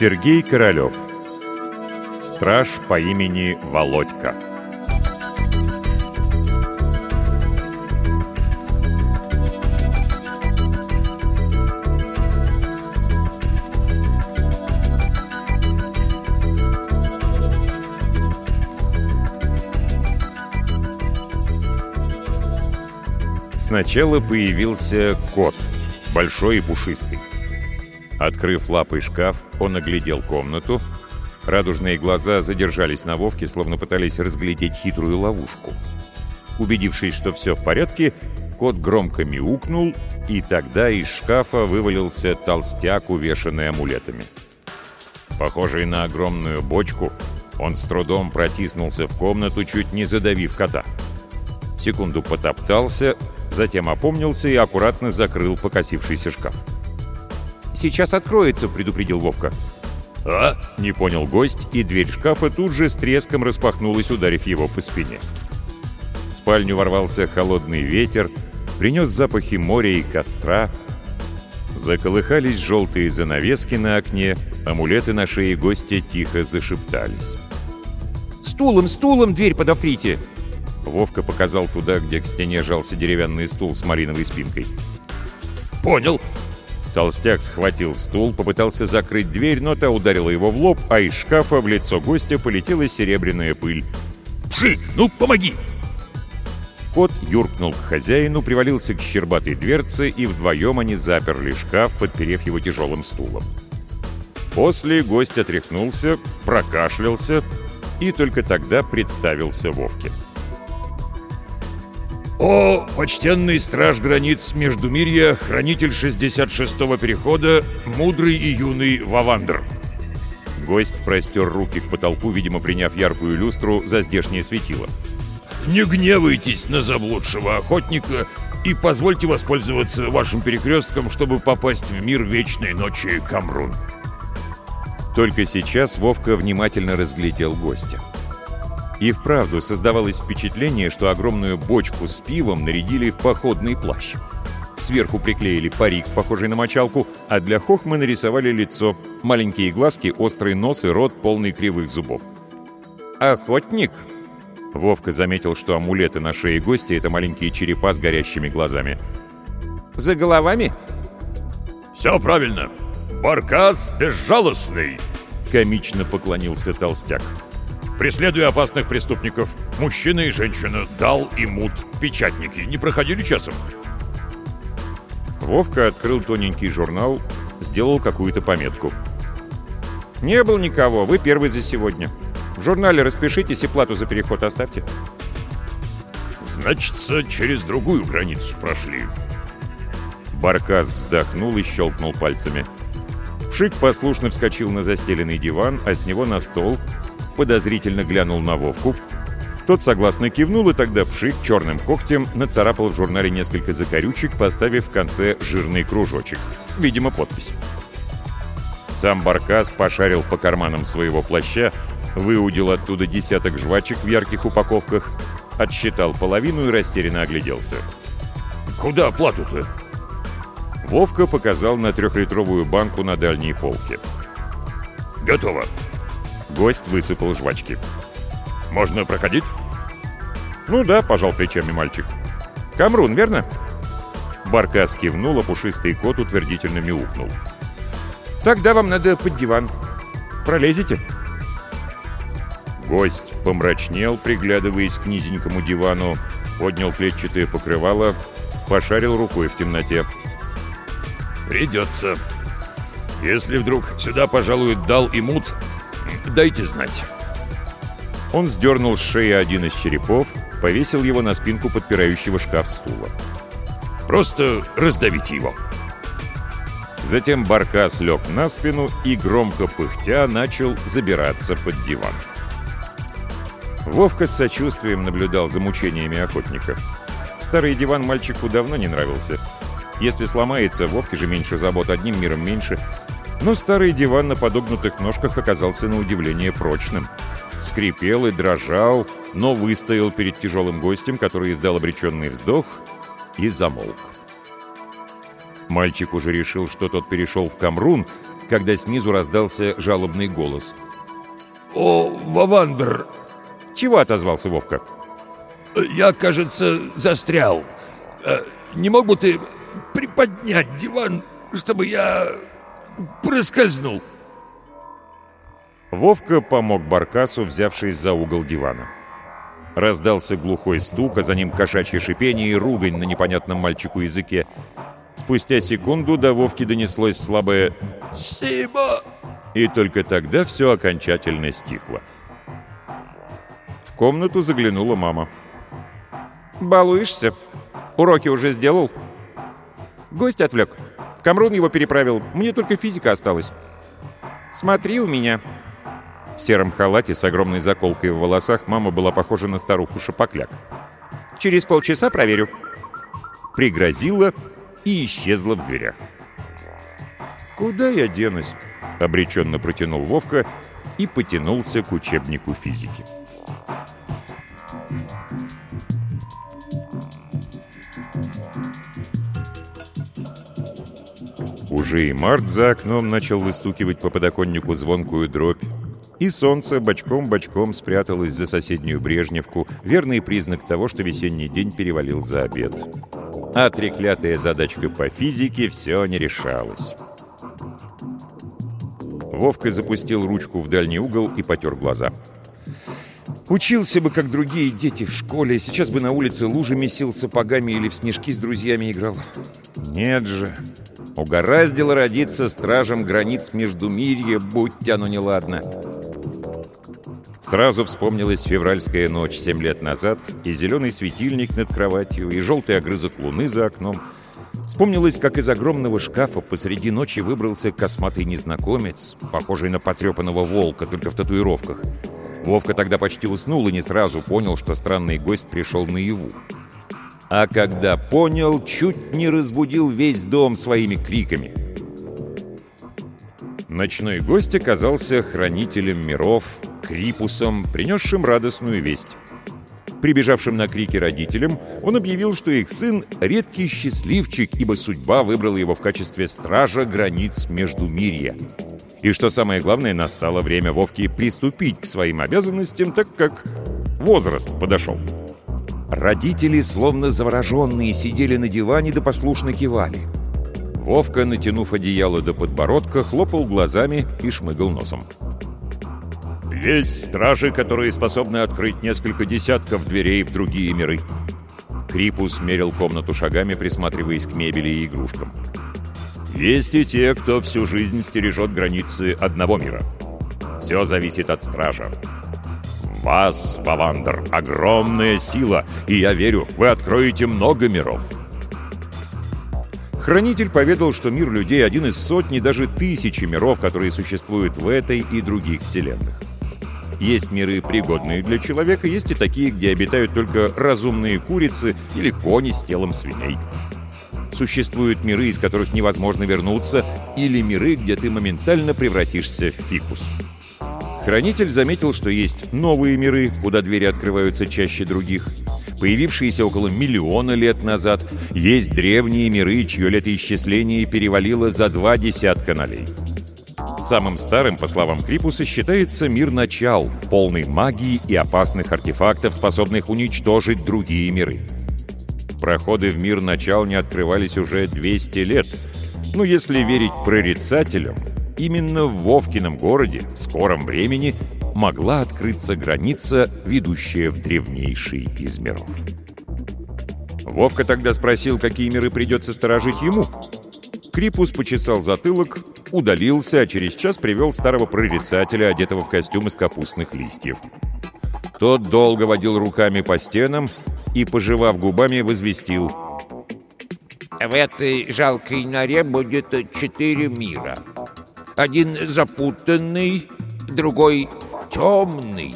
Сергей Королёв. Страж по имени Володька. Сначала появился кот, большой и пушистый. Открыв лапой шкаф, он оглядел комнату. Радужные глаза задержались на Вовке, словно пытались разглядеть хитрую ловушку. Убедившись, что все в порядке, кот громко мяукнул, и тогда из шкафа вывалился толстяк, увешанный амулетами. Похожий на огромную бочку, он с трудом протиснулся в комнату, чуть не задавив кота. Секунду потоптался, затем опомнился и аккуратно закрыл покосившийся шкаф. «Сейчас откроется», — предупредил Вовка. «А?» — не понял гость, и дверь шкафа тут же с треском распахнулась, ударив его по спине. В спальню ворвался холодный ветер, принес запахи моря и костра. Заколыхались желтые занавески на окне, амулеты на шее гостя тихо зашептались. «Стулом, стулом дверь подоприте!» Вовка показал туда, где к стене жался деревянный стул с малиновой спинкой. «Понял!» Толстяк схватил стул, попытался закрыть дверь, но та ударила его в лоб, а из шкафа в лицо гостя полетела серебряная пыль. «Пшик, ну помоги!» Кот юркнул к хозяину, привалился к щербатой дверце, и вдвоем они заперли шкаф, подперев его тяжелым стулом. После гость отряхнулся, прокашлялся и только тогда представился Вовке. «О, почтенный страж границ Междумирья, хранитель 66-го перехода, мудрый и юный Вавандр!» Гость простер руки к потолку, видимо, приняв яркую люстру за здешнее светило. «Не гневайтесь на заблудшего охотника и позвольте воспользоваться вашим перекрестком, чтобы попасть в мир вечной ночи Камрун». Только сейчас Вовка внимательно разглядел гостя. И вправду создавалось впечатление, что огромную бочку с пивом нарядили в походный плащ. Сверху приклеили парик, похожий на мочалку, а для хохмы нарисовали лицо, маленькие глазки, острый нос и рот, полный кривых зубов. «Охотник?» Вовка заметил, что амулеты на шее гостя — это маленькие черепа с горящими глазами. «За головами?» «Все правильно. Баркас безжалостный!» — комично поклонился толстяк. Преследуя опасных преступников, мужчина и женщина, дал и мут, печатники, не проходили часом. Вовка открыл тоненький журнал, сделал какую-то пометку. «Не был никого, вы первый за сегодня. В журнале распишитесь и плату за переход оставьте». «Значится, через другую границу прошли». Баркас вздохнул и щелкнул пальцами. Пшик послушно вскочил на застеленный диван, а с него на стол, подозрительно глянул на Вовку. Тот согласно кивнул, и тогда Пшик черным когтем нацарапал в журнале несколько закорючек, поставив в конце жирный кружочек. Видимо, подпись. Сам Баркас пошарил по карманам своего плаща, выудил оттуда десяток жвачек в ярких упаковках, отсчитал половину и растерянно огляделся. «Куда оплату-то?» Вовка показал на трехлитровую банку на дальней полке. «Готово». Гость высыпал жвачки. «Можно проходить?» «Ну да», — пожал плечами мальчик. «Камрун, верно?» Баркас кивнул, а пушистый кот утвердительно мяукнул. «Тогда вам надо под диван. Пролезете?» Гость помрачнел, приглядываясь к низенькому дивану, поднял клетчатое покрывало, пошарил рукой в темноте. «Придется. Если вдруг сюда пожалует дал и мут, дайте знать». Он сдернул с шеи один из черепов, повесил его на спинку подпирающего шкаф стула. «Просто раздавите его». Затем Баркас лег на спину и, громко пыхтя, начал забираться под диван. Вовка с сочувствием наблюдал за мучениями охотника. Старый диван мальчику давно не нравился. Если сломается, Вовке же меньше забот, одним миром меньше. Но старый диван на подогнутых ножках оказался на удивление прочным. Скрипел и дрожал, но выстоял перед тяжелым гостем, который издал обреченный вздох и замолк. Мальчик уже решил, что тот перешел в Камрун, когда снизу раздался жалобный голос. «О, Вавандр!» «Чего?» — отозвался Вовка. «Я, кажется, застрял. Э, не мог бы ты приподнять диван, чтобы я проскользнул?» Вовка помог Баркасу, взявшись за угол дивана. Раздался глухой стук, а за ним кошачье шипение и ругань на непонятном мальчику языке. Спустя секунду до Вовки донеслось слабое «Сима!» И только тогда все окончательно стихло. В комнату заглянула мама. «Балуешься? Уроки уже сделал?» «Гость отвлек. Камрун его переправил. Мне только физика осталась». «Смотри у меня». В сером халате с огромной заколкой в волосах мама была похожа на старуху Шапокляк. «Через полчаса проверю». Пригрозила и исчезла в дверях. «Куда я денусь?» — обреченно протянул Вовка и потянулся к учебнику физики. Уже и март за окном начал выстукивать по подоконнику звонкую дробь, и солнце бочком-бочком спряталось за соседнюю Брежневку, верный признак того, что весенний день перевалил за обед. А треклятая задачка по физике все не решалась. Вовка запустил ручку в дальний угол и потер глаза. Учился бы, как другие дети в школе, сейчас бы на улице лужи месил сапогами или в снежки с друзьями играл. Нет же, угораздило родиться стражем границ между мирья, будь оно неладно. Сразу вспомнилась февральская ночь семь лет назад, и зеленый светильник над кроватью, и желтый огрызок луны за окном — Вспомнилось, как из огромного шкафа посреди ночи выбрался косматый незнакомец, похожий на потрепанного волка, только в татуировках. Вовка тогда почти уснул и не сразу понял, что странный гость пришел наяву. А когда понял, чуть не разбудил весь дом своими криками. Ночной гость оказался хранителем миров, Крипусом, принесшим радостную весть. Прибежавшим на крики родителям, он объявил, что их сын — редкий счастливчик, ибо судьба выбрала его в качестве стража границ между мирья. И что самое главное, настало время Вовке приступить к своим обязанностям, так как возраст подошел. Родители, словно завороженные, сидели на диване да послушно кивали. Вовка, натянув одеяло до подбородка, хлопал глазами и шмыгал носом. Есть стражи, которые способны открыть несколько десятков дверей в другие миры. Крипус мерил комнату шагами, присматриваясь к мебели и игрушкам. Есть и те, кто всю жизнь стережет границы одного мира. Все зависит от стража. Вас, Павандер, огромная сила, и я верю, вы откроете много миров. Хранитель поведал, что мир людей один из сотни, даже тысячи миров, которые существуют в этой и других вселенных. Есть миры, пригодные для человека, есть и такие, где обитают только разумные курицы или кони с телом свиней. Существуют миры, из которых невозможно вернуться, или миры, где ты моментально превратишься в фикус. Хранитель заметил, что есть новые миры, куда двери открываются чаще других, появившиеся около миллиона лет назад, есть древние миры, чье летоисчисление перевалило за два десятка нолей. Самым старым, по словам Крипуса, считается мир начал, полный магии и опасных артефактов, способных уничтожить другие миры. Проходы в мир начал не открывались уже 200 лет. Но если верить прорицателям, именно в Вовкином городе в скором времени могла открыться граница, ведущая в древнейший из миров. Вовка тогда спросил, какие миры придется сторожить ему. Крипус почесал затылок, удалился, а через час привел старого прорицателя, одетого в костюм из капустных листьев. Тот долго водил руками по стенам и, пожевав губами, возвестил. «В этой жалкой норе будет четыре мира. Один запутанный, другой темный,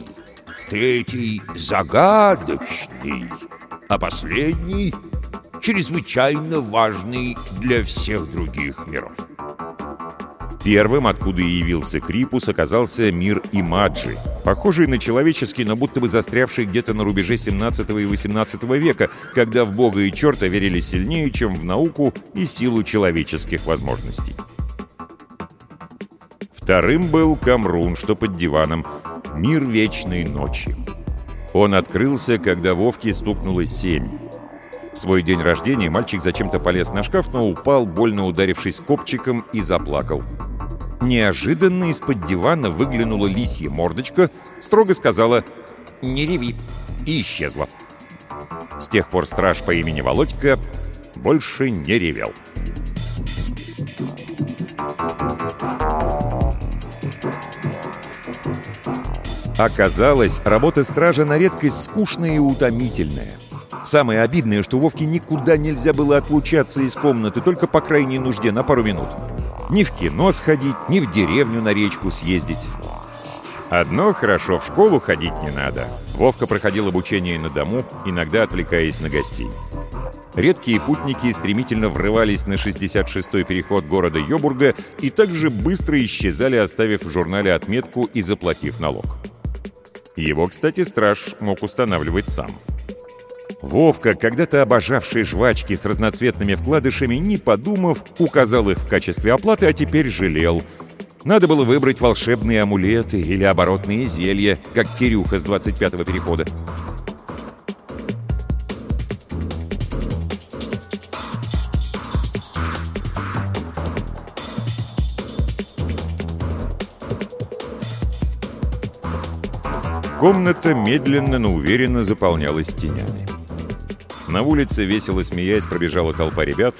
третий загадочный, а последний чрезвычайно важный для всех других миров. Первым, откуда явился Крипус, оказался мир Имаджи, похожий на человеческий, но будто бы застрявший где-то на рубеже 17 и 18 века, когда в бога и черта верили сильнее, чем в науку и силу человеческих возможностей. Вторым был Камрун, что под диваном. Мир вечной ночи. Он открылся, когда Вовке стукнуло семь. В свой день рождения мальчик зачем-то полез на шкаф, но упал, больно ударившись копчиком, и заплакал. Неожиданно из-под дивана выглянула лисья мордочка, строго сказала «Не реви!» и исчезла. С тех пор страж по имени Володька больше не ревел. Оказалось, работа стража на редкость скучная и утомительная. Самое обидное, что Вовке никуда нельзя было отлучаться из комнаты, только по крайней нужде, на пару минут. Ни в кино сходить, ни в деревню на речку съездить. Одно хорошо, в школу ходить не надо. Вовка проходил обучение на дому, иногда отвлекаясь на гостей. Редкие путники стремительно врывались на 66-й переход города Йобурга и также быстро исчезали, оставив в журнале отметку и заплатив налог. Его, кстати, страж мог устанавливать сам. Вовка, когда-то обожавший жвачки с разноцветными вкладышами, не подумав, указал их в качестве оплаты, а теперь жалел. Надо было выбрать волшебные амулеты или оборотные зелья, как Кирюха с 25-го перехода. Комната медленно, но уверенно заполнялась тенями. На улице, весело смеясь, пробежала толпа ребят.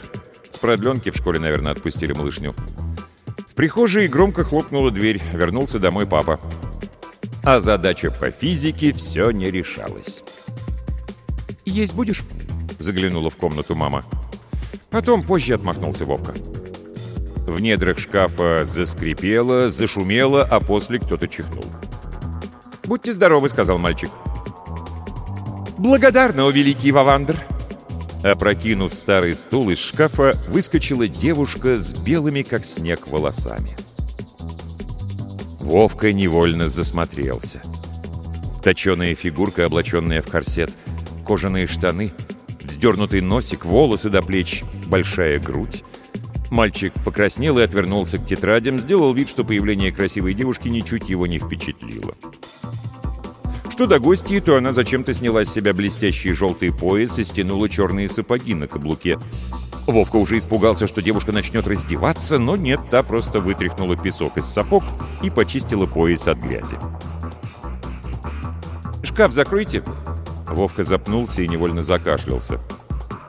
С продленки в школе, наверное, отпустили малышню. В прихожей громко хлопнула дверь. Вернулся домой папа. А задача по физике все не решалась. «Есть будешь?» — заглянула в комнату мама. «Потом позже отмахнулся Вовка». В недрах шкафа заскрипело, зашумело, а после кто-то чихнул. «Будьте здоровы», — сказал мальчик. «Благодарна, о великий Вавандр!» Опрокинув старый стул из шкафа, выскочила девушка с белыми, как снег, волосами. Вовка невольно засмотрелся. Точеная фигурка, облаченная в корсет, кожаные штаны, вздернутый носик, волосы до плеч, большая грудь. Мальчик покраснел и отвернулся к тетрадям, сделал вид, что появление красивой девушки ничуть его не впечатлило. Что до гостей, то она зачем-то сняла с себя блестящий желтый пояс и стянула черные сапоги на каблуке. Вовка уже испугался, что девушка начнет раздеваться, но нет, та просто вытряхнула песок из сапог и почистила пояс от грязи. «Шкаф закройте!» Вовка запнулся и невольно закашлялся.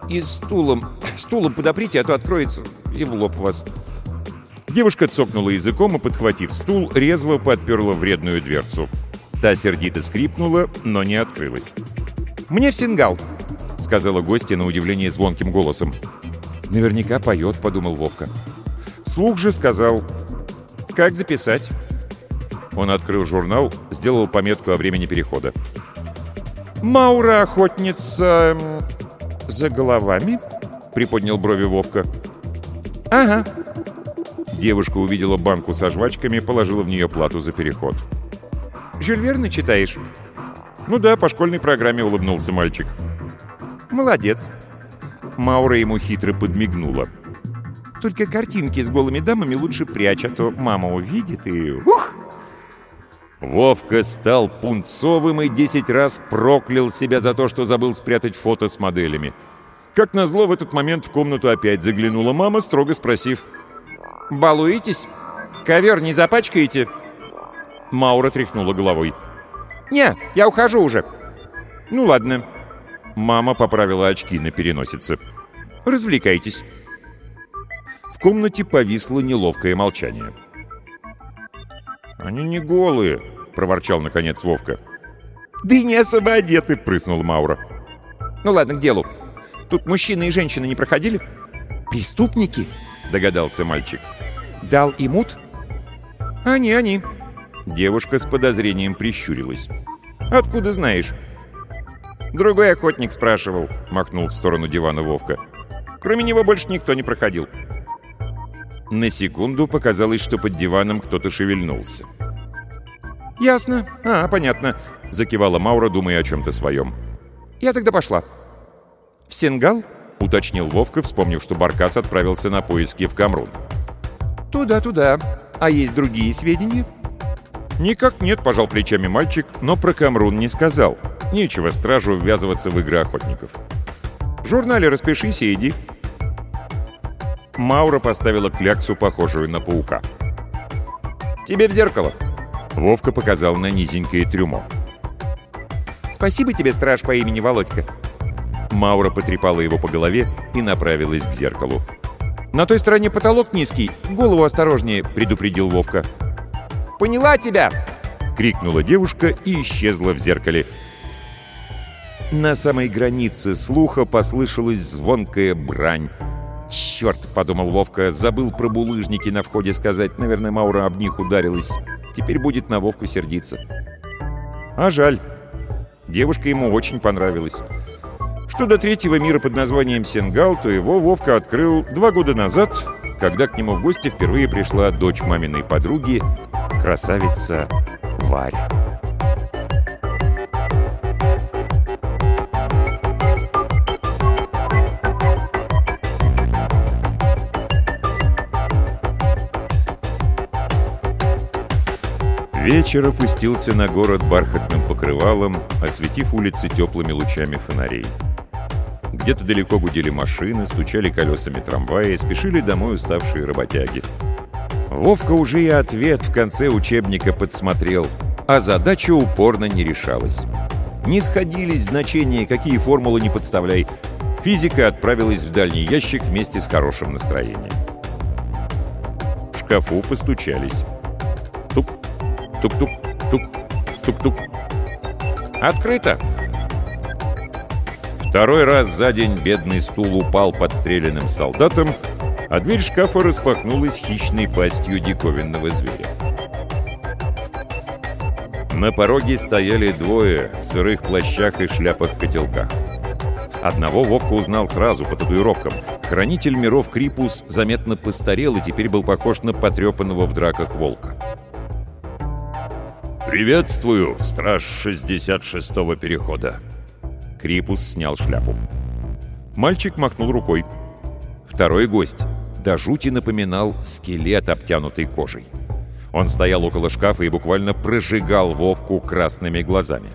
«И стулом, стулом подоприте, а то откроется и в лоб вас». Девушка цокнула языком и, подхватив стул, резво подперла вредную дверцу. Та сердито скрипнула, но не открылась. «Мне в сингал», — сказала гостья на удивление звонким голосом. «Наверняка поет», — подумал Вовка. Слух же сказал «Как записать?» Он открыл журнал, сделал пометку о времени перехода. «Маура охотница... за головами?» — приподнял брови Вовка. «Ага». Девушка увидела банку со жвачками, положила в нее плату за переход. Жюль Верна читаешь?» «Ну да, по школьной программе», — улыбнулся мальчик. «Молодец». Маура ему хитро подмигнула. «Только картинки с голыми дамами лучше прячь, а то мама увидит и... Ух!» Вовка стал пунцовым и десять раз проклял себя за то, что забыл спрятать фото с моделями. Как назло, в этот момент в комнату опять заглянула мама, строго спросив. «Балуетесь? Ковер не запачкаете?» Маура тряхнула головой. «Не, я ухожу уже». «Ну ладно». Мама поправила очки на переносице. «Развлекайтесь». В комнате повисло неловкое молчание. «Они не голые», — проворчал наконец Вовка. «Да и не особо одеты», — прыснула Маура. «Ну ладно, к делу. Тут мужчины и женщины не проходили?» «Преступники?» — догадался мальчик. «Дал и мут?» «Они, они», Девушка с подозрением прищурилась. «Откуда знаешь?» «Другой охотник спрашивал», — махнул в сторону дивана Вовка. «Кроме него больше никто не проходил». На секунду показалось, что под диваном кто-то шевельнулся. «Ясно. А, понятно», — закивала Маура, думая о чем-то своем. «Я тогда пошла». «В Сенгал?» — уточнил Вовка, вспомнив, что Баркас отправился на поиски в Камрун. «Туда-туда», А есть другие сведения?» «Никак нет», — пожал плечами мальчик, но про Камрун не сказал. Нечего стражу ввязываться в игры охотников. «В журнале распишись и иди». Маура поставила кляксу, похожую на паука. «Тебе в зеркало!» Вовка показал на низенькое трюмо. «Спасибо тебе, страж по имени Володька!» Маура потрепала его по голове и направилась к зеркалу. «На той стороне потолок низкий, голову осторожнее», — предупредил Вовка. «Поняла тебя!» — крикнула девушка и исчезла в зеркале. На самой границе слуха послышалась звонкая брань. «Черт!» — подумал Вовка, забыл про булыжники на входе сказать. Наверное, Маура об них ударилась. Теперь будет на Вовку сердиться. А жаль. Девушка ему очень понравилась. Что до третьего мира под названием Сенгал, то его Вовка открыл два года назад, когда к нему в гости впервые пришла дочь маминой подруги, красавица Варя. Вечер опустился на город бархатным покрывалом, осветив улицы теплыми лучами фонарей. Где-то далеко гудели машины, стучали колесами трамвая, спешили домой уставшие работяги. Вовка уже и ответ в конце учебника подсмотрел, а задача упорно не решалась. Не сходились значения, какие формулы не подставляй. Физика отправилась в дальний ящик вместе с хорошим настроением. В шкафу постучались. Тук-тук, тук, тук-тук. «Открыто!» Второй раз за день бедный стул упал подстреленным солдатом, а дверь шкафа распахнулась хищной пастью диковинного зверя. На пороге стояли двое в сырых плащах и шляпах-котелках. Одного Вовка узнал сразу по татуировкам. Хранитель миров Крипус заметно постарел и теперь был похож на потрепанного в драках волка. «Приветствую, страж 66-го перехода!» Крипус снял шляпу. Мальчик махнул рукой. Второй гость до жути напоминал скелет, обтянутый кожей. Он стоял около шкафа и буквально прожигал Вовку красными глазами.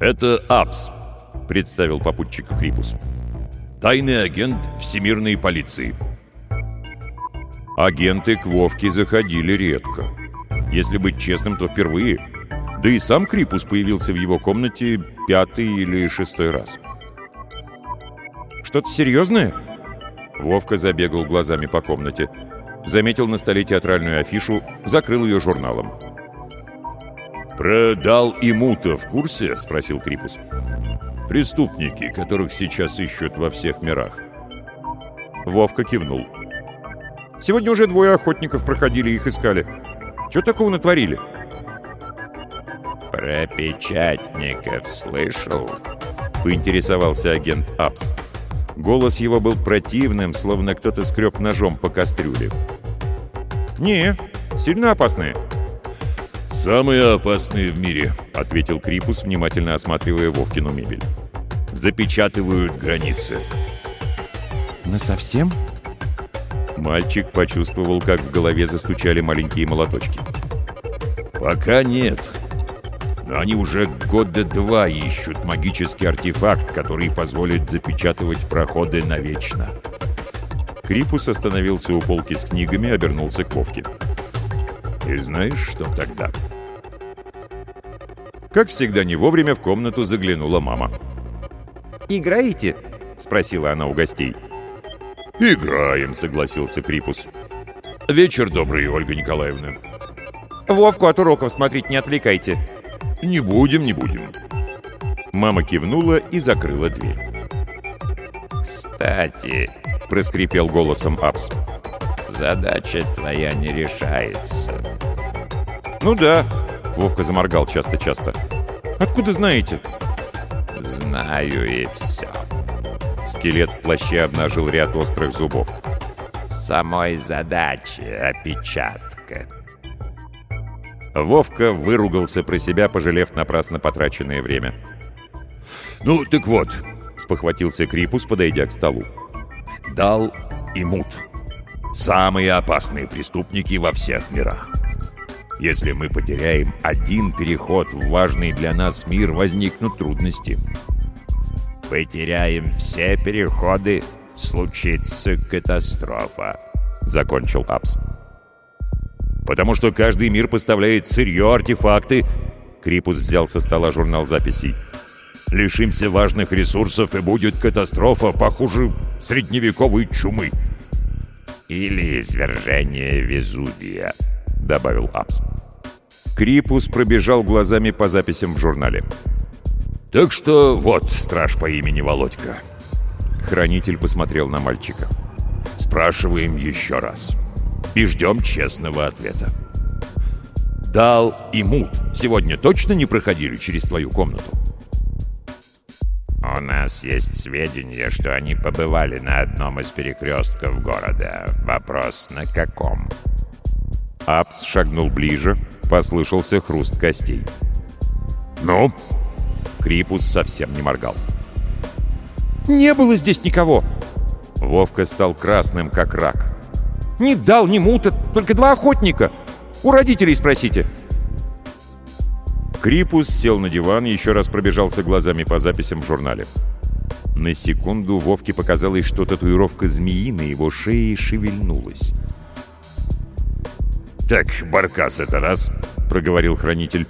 «Это Апс», — представил попутчика Крипус. «Тайный агент Всемирной полиции». Агенты к Вовке заходили редко. Если быть честным, то впервые. Да и сам Крипус появился в его комнате пятый или шестой раз. «Что-то серьезное?» Вовка забегал глазами по комнате. Заметил на столе театральную афишу, закрыл ее журналом. «Про Дал и Мута в курсе?» — спросил Крипус. «Преступники, которых сейчас ищут во всех мирах». Вовка кивнул. «Сегодня уже двое охотников проходили, их искали. Что такого натворили?» «Про печатников слышал?» — поинтересовался агент Апс. Голос его был противным, словно кто-то скреб ножом по кастрюле. «Не, сильно опасные». «Самые опасные в мире», — ответил Крипус, внимательно осматривая Вовкину мебель. «Запечатывают границы». «Насовсем?» Мальчик почувствовал, как в голове застучали маленькие молоточки. «Пока нет. Но они уже года два ищут магический артефакт, который позволит запечатывать проходы навечно». Крипус остановился у полки с книгами и обернулся к Вовке. «И знаешь, что тогда?» Как всегда, не вовремя в комнату заглянула мама. «Играете?» — спросила она у гостей. «Играем», — согласился Крипус. «Вечер добрый, Ольга Николаевна». «Вовку от уроков смотреть не отвлекайте». «Не будем, не будем». Мама кивнула и закрыла дверь. «Кстати», — проскрипел голосом Апс, — «задача твоя не решается». «Ну да», — Вовка заморгал часто-часто. «Откуда знаете?» «Знаю и все». Скелет в плаще обнажил ряд острых зубов. «Самой задачи опечатка». Вовка выругался про себя, пожалев напрасно потраченное время. «Ну, так вот», — спохватился Крипус, подойдя к столу. «Дал и мут. Самые опасные преступники во всех мирах. Если мы потеряем один переход в важный для нас мир, возникнут трудности. «Потеряем все переходы, случится катастрофа», — закончил Апс. «Потому что каждый мир поставляет сырье, артефакты...» Крипус взял со стола журнал записей. «Лишимся важных ресурсов, и будет катастрофа, похуже средневековой чумы». «Или извержение Везувия», — добавил Апс. Крипус пробежал глазами по записям в журнале. «Так что вот страж по имени Володька». Хранитель посмотрел на мальчика. «Спрашиваем еще раз. И ждем честного ответа. Дал и Мут сегодня точно не проходили через твою комнату?» «У нас есть сведения, что они побывали на одном из перекрестков города. Вопрос, на каком?» Апс шагнул ближе, послышался хруст костей. «Ну?» Крипус совсем не моргал. «Не было здесь никого!» Вовка стал красным, как рак. «Не дал, ни мута, только два охотника! У родителей спросите!» Крипус сел на диван и еще раз пробежался глазами по записям в журнале. На секунду Вовке показалось, что татуировка змеи на его шее шевельнулась. «Так, Баркас это раз», — проговорил хранитель.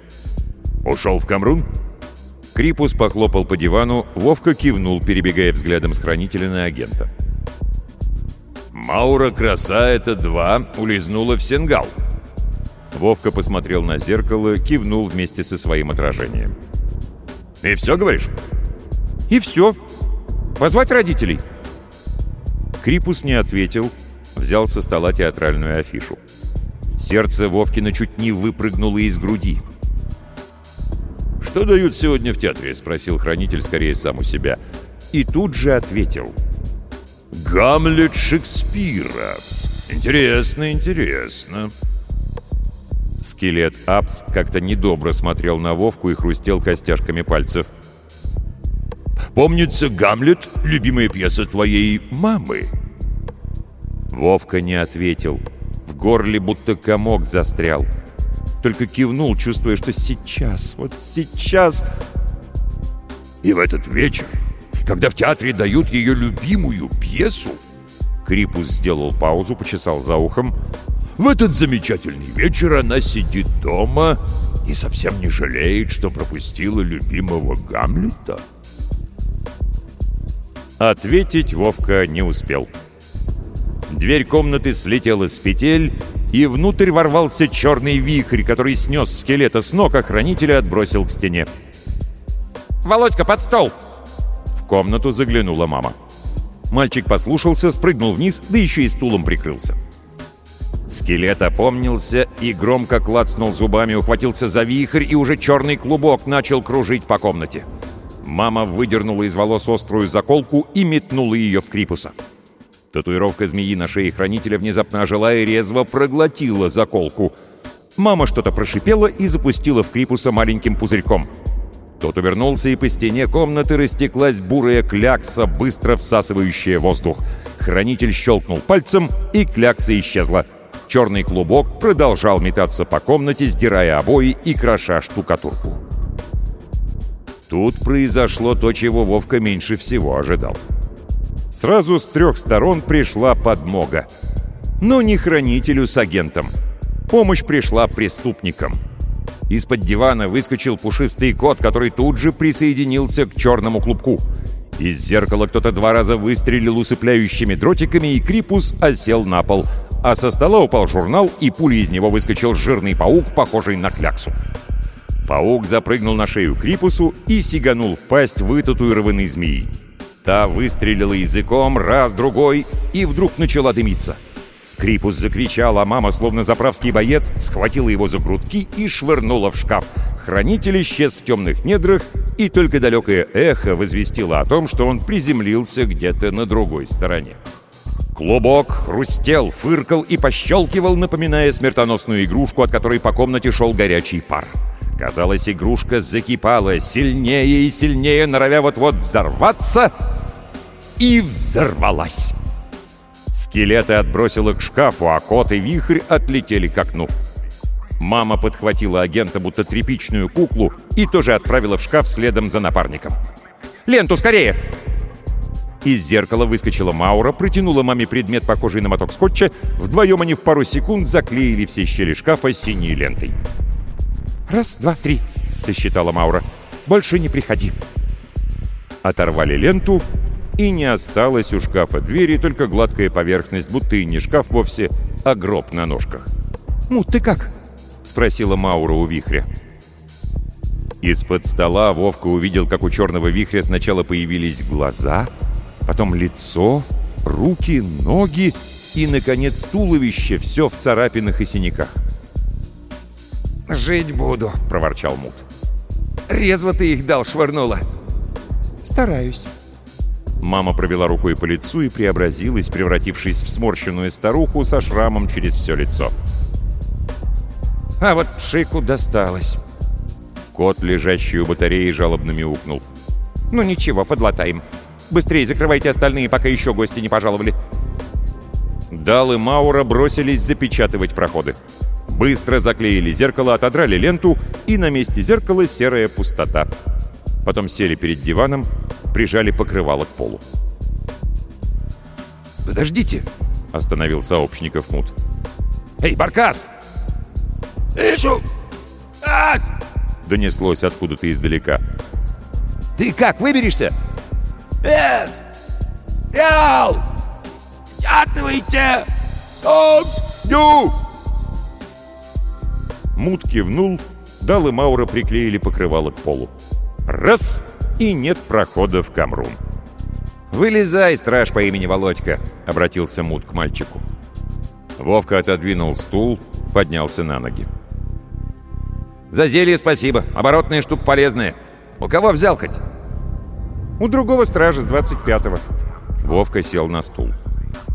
«Ушел в Камрун?» Крипус похлопал по дивану, Вовка кивнул, перебегая взглядом с хранителя на агента. «Маура Краса — это два, улизнула в Сенгал». Вовка посмотрел на зеркало, кивнул вместе со своим отражением. «И все, говоришь?» «И все. Позвать родителей?» Крипус не ответил, взял со стола театральную афишу. Сердце Вовкина чуть не выпрыгнуло из груди. «Что дают сегодня в театре?» — спросил хранитель скорее сам у себя. И тут же ответил. «Гамлет Шекспира. Интересно, интересно». Скелет Апс как-то недобро смотрел на Вовку и хрустел костяшками пальцев. «Помнится, Гамлет — любимая пьеса твоей мамы». Вовка не ответил. В горле будто комок застрял. Только кивнул, чувствуя, что сейчас, вот сейчас... И в этот вечер, когда в театре дают ее любимую пьесу, Крипус сделал паузу, почесал за ухом. В этот замечательный вечер она сидит дома и совсем не жалеет, что пропустила любимого Гамлета. Ответить Вовка не успел. Дверь комнаты слетела с петель, и внутрь ворвался черный вихрь, который снес скелета с ног, а хранителя отбросил к стене. «Володька, под стол!» В комнату заглянула мама. Мальчик послушался, спрыгнул вниз, да еще и стулом прикрылся. Скелет опомнился и громко клацнул зубами, ухватился за вихрь, и уже черный клубок начал кружить по комнате. Мама выдернула из волос острую заколку и метнула ее в Крипуса. Татуировка змеи на шее хранителя внезапно ожила и резво проглотила заколку. Мама что-то прошипела и запустила в Крипуса маленьким пузырьком. Тот увернулся, и по стене комнаты растеклась бурая клякса, быстро всасывающая воздух. Хранитель щелкнул пальцем, и клякса исчезла. Черный клубок продолжал метаться по комнате, сдирая обои и кроша штукатурку. Тут произошло то, чего Вовка меньше всего ожидал. Сразу с трех сторон пришла подмога. Но не хранителю с агентом. Помощь пришла преступникам. Из-под дивана выскочил пушистый кот, который тут же присоединился к черному клубку. Из зеркала кто-то два раза выстрелил усыпляющими дротиками, и Крипус осел на пол. А со стола упал журнал, и пулей из него выскочил жирный паук, похожий на кляксу. Паук запрыгнул на шею Крипусу и сиганул в пасть вытатуированной змеи. Та выстрелила языком раз-другой и вдруг начала дымиться. Крипус закричал, а мама, словно заправский боец, схватила его за грудки и швырнула в шкаф. Хранитель исчез в темных недрах, и только далекое эхо возвестило о том, что он приземлился где-то на другой стороне. Клубок хрустел, фыркал и пощелкивал, напоминая смертоносную игрушку, от которой по комнате шел горячий пар. Казалось, игрушка закипала сильнее и сильнее, норовя вот-вот взорваться, и взорвалась. Скелеты отбросило к шкафу, а кот и вихрь отлетели к окну. Мама подхватила агента, будто тряпичную куклу, и тоже отправила в шкаф следом за напарником. «Ленту скорее!» Из зеркала выскочила Маура, протянула маме предмет, похожий на моток скотча. Вдвоем они в пару секунд заклеили все щели шкафа синей лентой. «Раз, два, три», — сосчитала Маура. «Больше не приходи». Оторвали ленту, и не осталось у шкафа двери, только гладкая поверхность, будто и не шкаф вовсе, а гроб на ножках. «Мут, ты как?» — спросила Маура у вихря. Из-под стола Вовка увидел, как у черного вихря сначала появились глаза, потом лицо, руки, ноги и, наконец, туловище, все в царапинах и синяках. «Жить буду», — проворчал Мут. «Резво ты их дал, швырнула». «Стараюсь». Мама провела рукой по лицу и преобразилась, превратившись в сморщенную старуху со шрамом через все лицо. А вот Шику досталось. Кот, лежащий у батареи, жалобно мяукнул. «Ну ничего, подлатаем. Быстрее закрывайте остальные, пока еще гости не пожаловали». Дал и Маура бросились запечатывать проходы. Быстро заклеили зеркало, отодрали ленту, и на месте зеркала серая пустота. Потом сели перед диваном, прижали покрывало к полу. «Подождите!» — остановил сообщников Мут. «Эй, Баркас!» «Ищу! Ас!» — донеслось откуда-то издалека. «Ты как, выберешься?» «Нет! Реал! Ятывайте! Огню!» Мут кивнул, Дал и Маура приклеили покрывало к полу. Раз — и нет прохода в Камрун. «Вылезай, страж по имени Володька!» — обратился Мут к мальчику. Вовка отодвинул стул, поднялся на ноги. «За зелье спасибо. Оборотная штука полезная. У кого взял хоть?» «У другого стража с 25-го». Вовка сел на стул.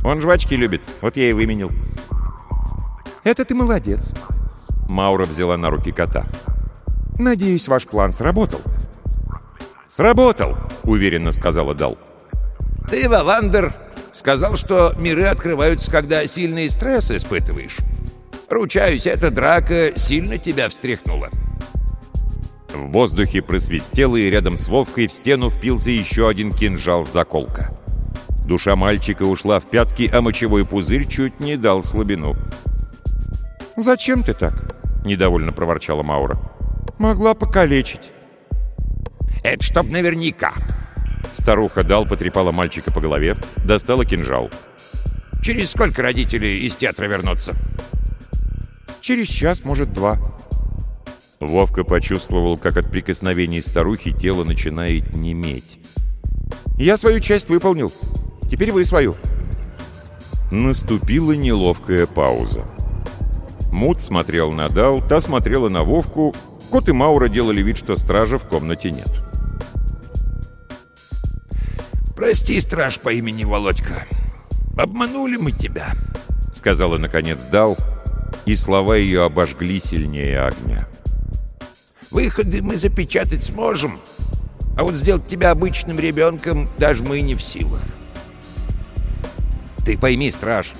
«Он жвачки любит, вот я и выменил». «Это ты молодец». Маура взяла на руки кота. «Надеюсь, ваш план сработал». «Сработал!» — уверенно сказала Дал. «Ты, Вавандер, сказал, что миры открываются, когда сильный стресс испытываешь. Ручаюсь, эта драка сильно тебя встряхнула». В воздухе просвистело, и рядом с Вовкой в стену впился еще один кинжал-заколка. Душа мальчика ушла в пятки, а мочевой пузырь чуть не дал слабину. «Зачем ты так?» — недовольно проворчала Маура. «Могла покалечить». Это чтоб наверняка. Старуха дал, потрепала мальчика по голове, достала кинжал. Через сколько родители из театра вернутся? Через час, может, два. Вовка почувствовал, как от прикосновений старухи тело начинает неметь. «Я свою часть выполнил. Теперь вы свою». Наступила неловкая пауза. Мут смотрел на Дал, та смотрела на Вовку, Кот и Маура делали вид, что стража в комнате нет. «Прости, страж по имени Володька. Обманули мы тебя», — сказала, наконец, Дал, и слова ее обожгли сильнее огня. «Выходы мы запечатать сможем, а вот сделать тебя обычным ребенком даже мы не в силах». «Ты пойми, страж,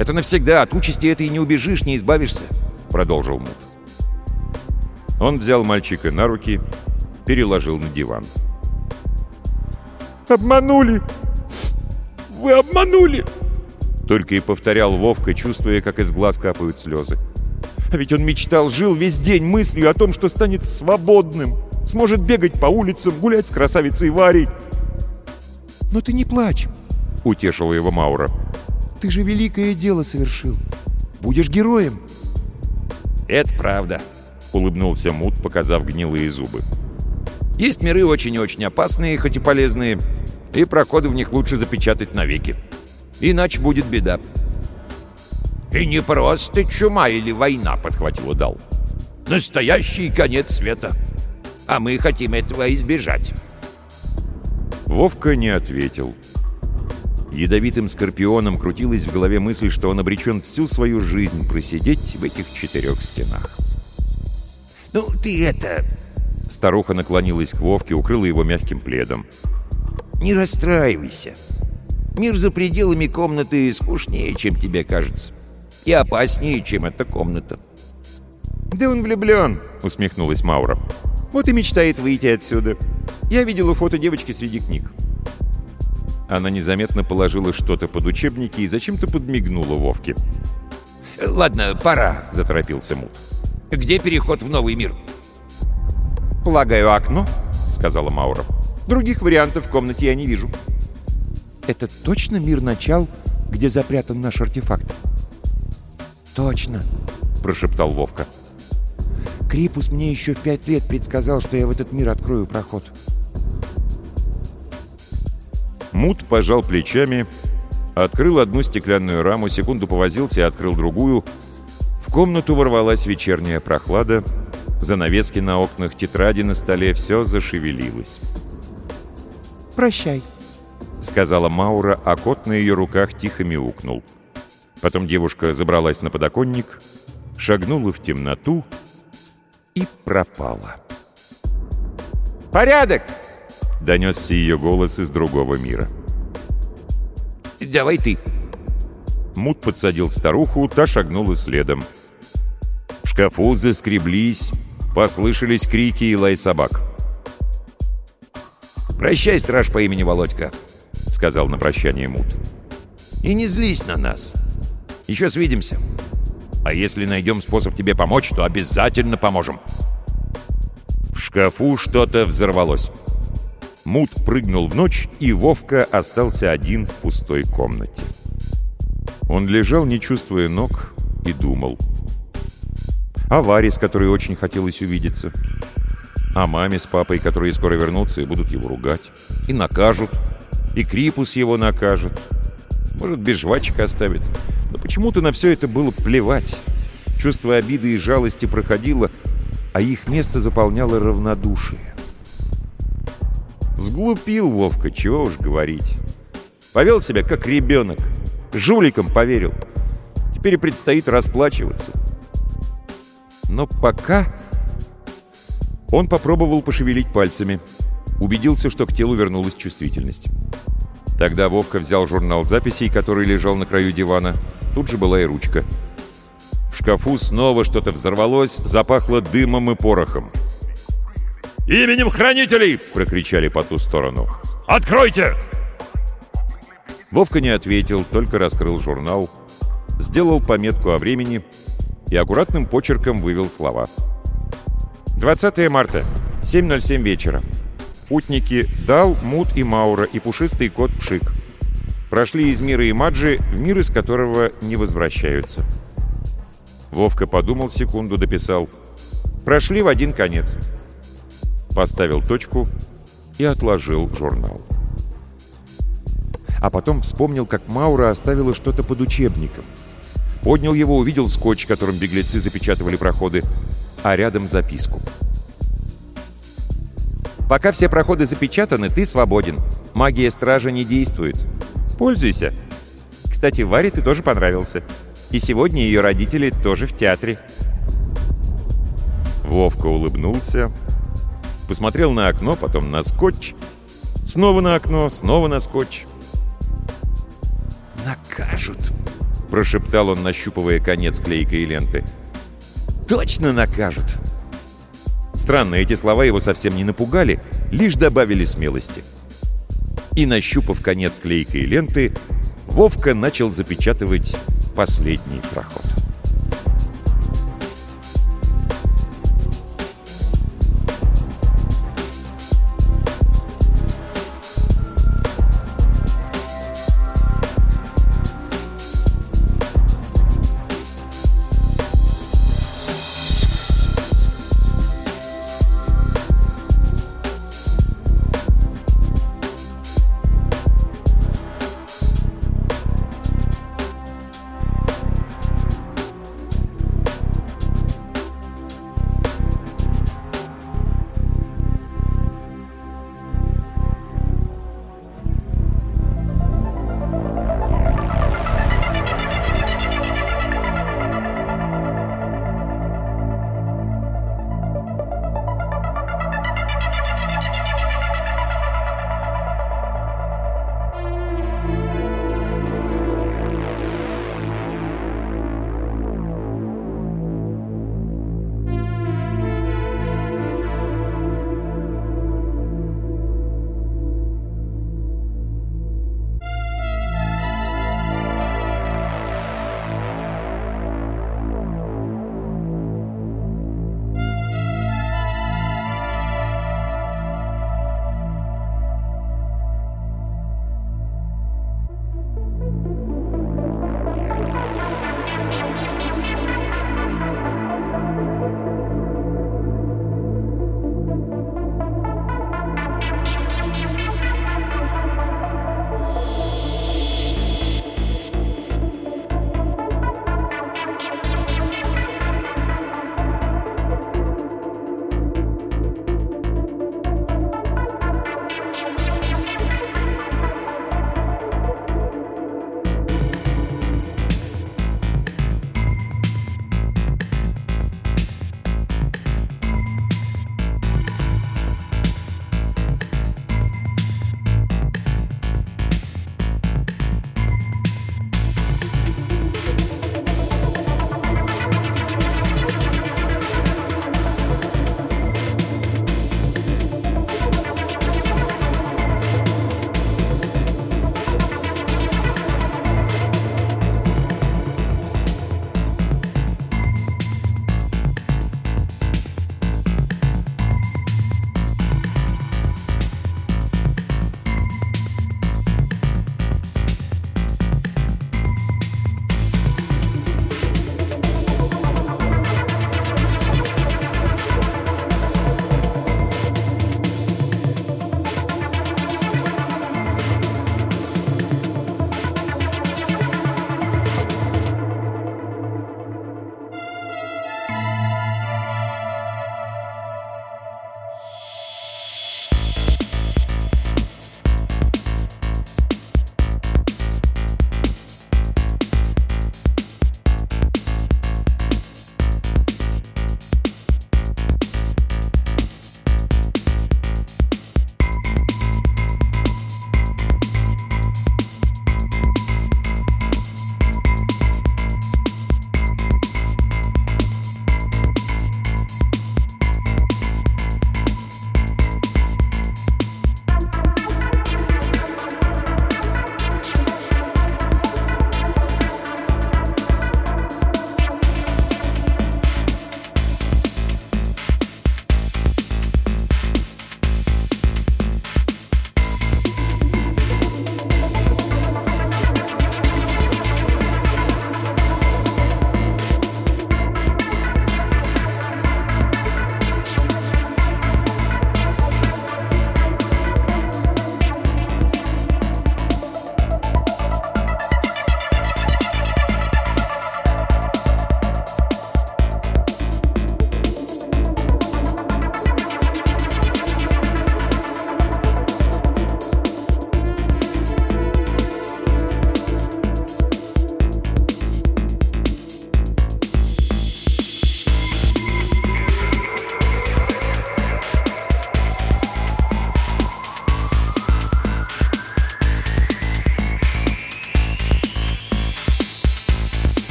это навсегда, от участи этой не убежишь, не избавишься», — продолжил Мут. Он взял мальчика на руки, переложил на диван. «Обманули! Вы обманули!» Только и повторял Вовка, чувствуя, как из глаз капают слезы. А ведь он мечтал, жил весь день мыслью о том, что станет свободным, сможет бегать по улицам, гулять с красавицей Варей. «Но ты не плачь», — утешила его Маура. «Ты же великое дело совершил. Будешь героем». «Это правда», — улыбнулся Мут, показав гнилые зубы. «Есть миры очень и очень опасные, хоть и полезные, и проходы в них лучше запечатать навеки. Иначе будет беда». «И не просто чума или война», — подхватил Удал. «Настоящий конец света. А мы хотим этого избежать». Вовка не ответил. Ядовитым скорпионом крутилась в голове мысль, что он обречен всю свою жизнь просидеть в этих четырех стенах. «Ну, ты это...» Старуха наклонилась к Вовке, укрыла его мягким пледом. «Не расстраивайся. Мир за пределами комнаты скучнее, чем тебе кажется. И опаснее, чем эта комната. «Да он влюблен», — усмехнулась Маура. «Вот и мечтает выйти отсюда. Я видела фото девочки среди книг». Она незаметно положила что-то под учебники и зачем-то подмигнула Вовке. «Ладно, пора», — заторопился Мут. «Где переход в новый мир?» «Полагаю, окно», — сказала Маура. «Других вариантов в комнате я не вижу». «Это точно мир начал, где запрятан наш артефакт?» «Точно», — прошептал Вовка. «Крипус мне еще в пять лет предсказал, что я в этот мир открою проход». Мут пожал плечами, открыл одну стеклянную раму, секунду повозился и открыл другую. В комнату ворвалась вечерняя прохлада, занавески на окнах, тетради на столе, все зашевелилось. «Прощай», — сказала Маура, а кот на ее руках тихо мяукнул. Потом девушка забралась на подоконник, шагнула в темноту и пропала. «Порядок!» — донесся ее голос из другого мира. «Давай ты». Мут подсадил старуху, та шагнула следом. В шкафу заскреблись, послышались крики и лай собак. «Прощай, страж по имени Володька», — сказал на прощание Мут. «И не злись на нас. Еще свидимся. А если найдем способ тебе помочь, то обязательно поможем». В шкафу что-то взорвалось. Мут прыгнул в ночь, и Вовка остался один в пустой комнате. Он лежал, не чувствуя ног, и думал. О Варе, с которой очень хотелось увидеться. О маме с папой, которые скоро вернутся и будут его ругать. И накажут. И Крипус его накажет. Может, без жвачек оставит. Но почему-то на все это было плевать. Чувство обиды и жалости проходило, а их место заполняло равнодушие. Сглупил Вовка, чего уж говорить. Повел себя как ребенок. Жуликом поверил. Теперь предстоит расплачиваться. Но пока... Он попробовал пошевелить пальцами. Убедился, что к телу вернулась чувствительность. Тогда Вовка взял журнал записей, который лежал на краю дивана. Тут же была и ручка. В шкафу снова что-то взорвалось, запахло дымом и порохом. «Именем хранителей!» — прокричали по ту сторону. «Откройте!» Вовка не ответил, только раскрыл журнал, сделал пометку о времени и аккуратным почерком вывел слова. 20 марта, 7.07 вечера. Путники Дал, Мут и Маура и пушистый кот Пшик прошли из мира Имаджи в мир, из которого не возвращаются. Вовка подумал секунду, дописал. Прошли в один конец поставил точку и отложил журнал. А потом вспомнил, как Маура оставила что-то под учебником. Поднял его, увидел скотч, которым беглецы запечатывали проходы, а рядом записку. «Пока все проходы запечатаны, ты свободен. Магия стража не действует. Пользуйся. Кстати, Варе ты тоже понравился. И сегодня ее родители тоже в театре». Вовка улыбнулся, Посмотрел на окно, потом на скотч. Снова на окно, снова на скотч. «Накажут!» — прошептал он, нащупывая конец клейкой ленты. «Точно накажут!» Странно, эти слова его совсем не напугали, лишь добавили смелости. И, нащупав конец клейкой ленты, Вовка начал запечатывать последний проход.